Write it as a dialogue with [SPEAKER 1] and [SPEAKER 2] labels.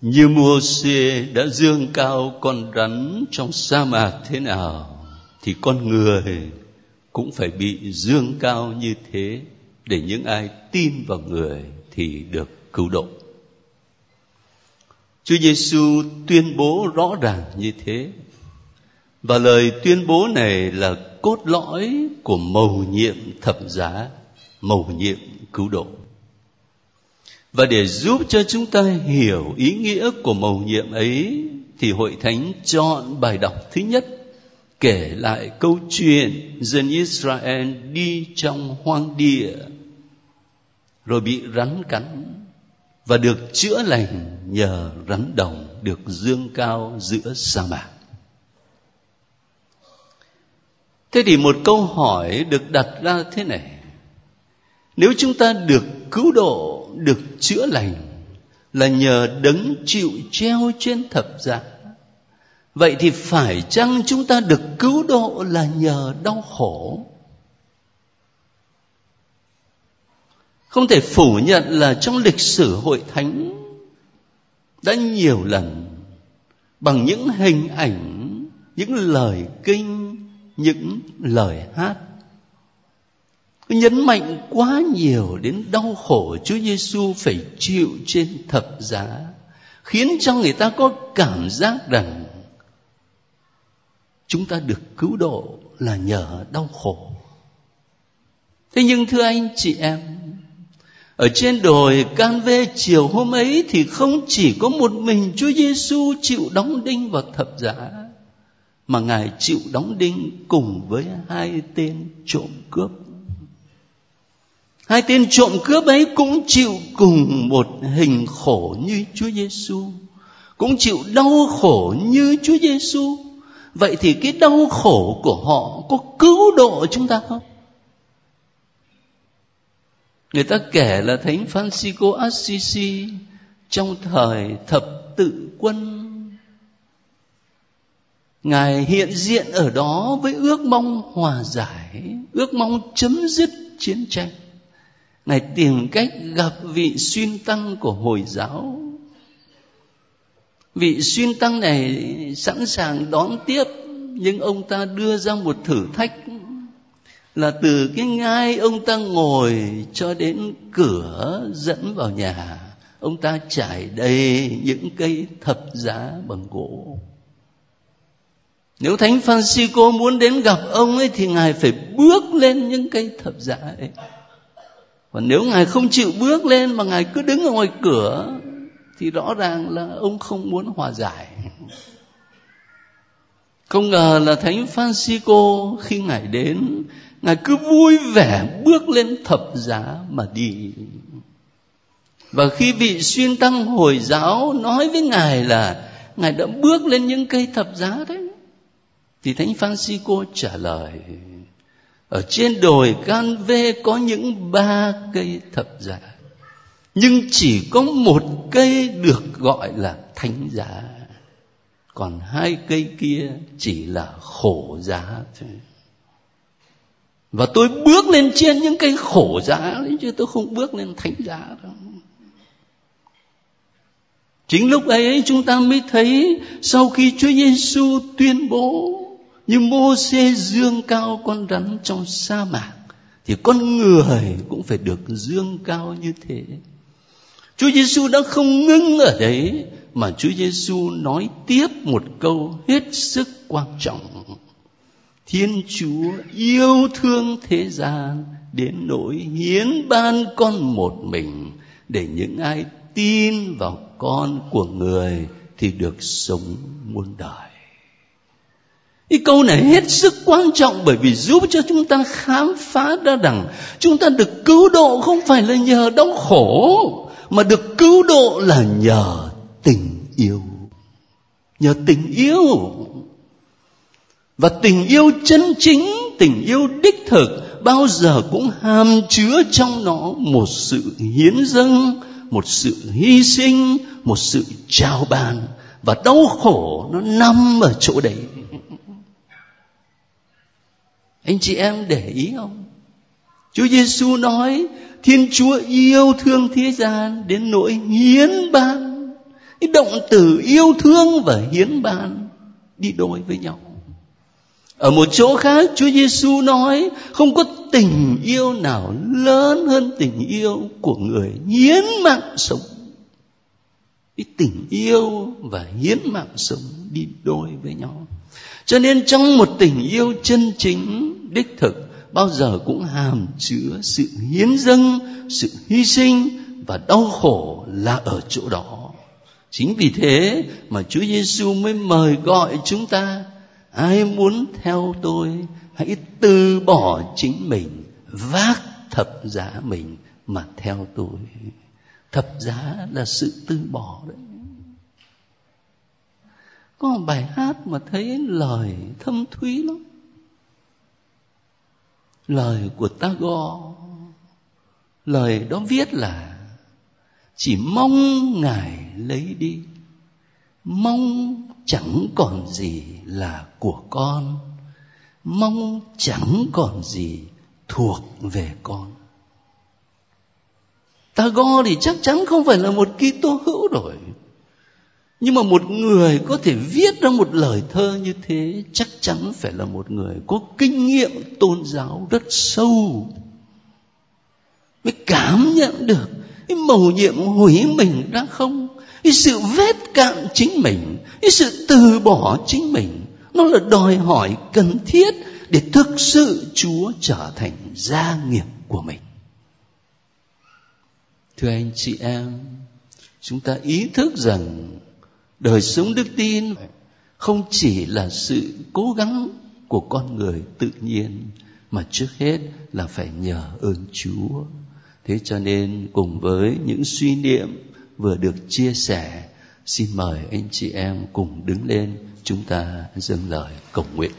[SPEAKER 1] như mua xê đã dương cao con rắn trong sa mạc thế nào, thì con người cũng phải bị dương cao như thế để những ai tin vào người thì được cứu độ. Chúa Giêsu tuyên bố rõ ràng như thế, và lời tuyên bố này là cốt lõi của mầu nhiệm thập giá, mầu nhiệm cứu độ và để giúp cho chúng ta hiểu ý nghĩa của mầu nhiệm ấy, thì hội thánh chọn bài đọc thứ nhất, kể lại câu chuyện dân Israel đi trong hoang địa, rồi bị rắn cắn, và được chữa lành nhờ rắn đồng được dương cao giữa sa mạc. Thế thì một câu hỏi được đặt ra thế này. Nếu chúng ta được cứu độ, được chữa lành là nhờ đấng chịu treo trên thập giá. Vậy thì phải chăng chúng ta được cứu độ là nhờ đau khổ? Không thể phủ nhận là trong lịch sử hội thánh đã nhiều lần bằng những hình ảnh, những lời kinh, những lời hát nhấn mạnh quá nhiều đến đau khổ Chúa Giêsu phải chịu trên thập giá khiến cho người ta có cảm giác rằng chúng ta được cứu độ là nhờ đau khổ. Thế nhưng thưa anh chị em, ở trên đồi can vê chiều hôm ấy thì không chỉ có một mình Chúa Giêsu chịu đóng đinh vào thập giá mà ngài chịu đóng đinh cùng với hai tên trộm cướp hai tên trộm cướp ấy cũng chịu cùng một hình khổ như Chúa Giêsu cũng chịu đau khổ như Chúa Giêsu vậy thì cái đau khổ của họ có cứu độ chúng ta không? Người ta kể là thánh Francisco Assisi trong thời thập tự quân, ngài hiện diện ở đó với ước mong hòa giải, ước mong chấm dứt chiến tranh ngài tìm cách gặp vị xuyên tăng của hồi giáo. Vị xuyên tăng này sẵn sàng đón tiếp, nhưng ông ta đưa ra một thử thách, là từ cái ngai ông ta ngồi cho đến cửa dẫn vào nhà, ông ta trải đầy những cây thập giá bằng gỗ. Nếu thánh Francisco muốn đến gặp ông ấy thì ngài phải bước lên những cây thập giá ấy và nếu ngài không chịu bước lên mà ngài cứ đứng ở ngoài cửa, thì rõ ràng là ông không muốn hòa giải. Không ngờ là thánh Francisco khi ngài đến, ngài cứ vui vẻ bước lên thập giá mà đi. Và khi vị xuyên tăng hồi giáo nói với ngài là ngài đã bước lên những cây thập giá đấy, thì thánh Francisco trả lời ở trên đồi can vê có những ba cây thập giá, nhưng chỉ có một cây được gọi là thánh giá. Còn hai cây kia chỉ là khổ giá thôi. Và tôi bước lên trên những cây khổ giá đấy, chứ tôi không bước lên thánh giá đâu. Chính lúc ấy, chúng ta mới thấy sau khi Chúa Giêsu tuyên bố như mô xê dương cao con rắn trong sa mạc, thì con người cũng phải được dương cao như thế Chúa Giêsu đã không ngưng ở đấy, mà Chúa Giêsu nói tiếp một câu hết sức quan trọng. Thiên Chúa yêu thương thế gian đến nỗi hiến ban con một mình, để những ai tin vào con của người thì được sống muôn đời. Cái câu này hết sức quan trọng bởi vì giúp cho chúng ta khám phá ra rằng chúng ta được cứu độ không phải là nhờ đau khổ mà được cứu độ là nhờ tình yêu. Nhờ tình yêu. Và tình yêu chân chính, tình yêu đích thực bao giờ cũng hàm chứa trong nó một sự hiến dâng, một sự hy sinh, một sự trao ban và đau khổ nó nằm ở chỗ đấy anh chị em để ý không? Chúa giêsu nói, thiên chúa yêu thương thế gian đến nỗi hiến ban. Cái động từ yêu thương và hiến ban đi đôi với nhau. Ở một chỗ khác, Chúa Giêsu nói, không có tình yêu nào lớn hơn tình yêu của người hiến mạng sống. Cái tình yêu và hiến mạng sống đi đôi với nhau. Cho nên trong một tình yêu chân chính đích thực, bao giờ cũng hàm chứa sự hiến dâng, sự hy sinh và đau khổ là ở chỗ đó. Chính vì thế mà Chúa Giêsu mới mời gọi chúng ta, ai muốn theo tôi, hãy từ bỏ chính mình, vác thập giá mình mà theo tôi. Thập giá là sự từ bỏ đấy. Có một bài hát mà thấy lời thâm thúy lắm lời của Tagore lời đó viết là, chỉ mong ngài lấy đi. Mong chẳng còn gì là của con. Mong chẳng còn gì thuộc về con. Tagore thì chắc chắn không phải là một Kitô hữu rồi nhưng mà một người có thể viết ra một lời thơ như thế chắc chắn phải là một người có kinh nghiệm tôn giáo rất sâu. Mới cảm nhận được cái mầu nhiệm hủy mình ra không? Cái sự vết cạn chính mình, cái sự từ bỏ chính mình, nó là đòi hỏi cần thiết để thực sự chúa trở thành gia nghiệp của mình. Thưa anh chị em, chúng ta ý thức rằng đời sống đức tin không chỉ là sự cố gắng của con người tự nhiên mà trước hết là phải nhờ ơn chúa. Thế cho nên cùng với những suy niệm vừa được chia sẻ xin mời anh chị em cùng đứng lên chúng ta dâng lời cầu nguyện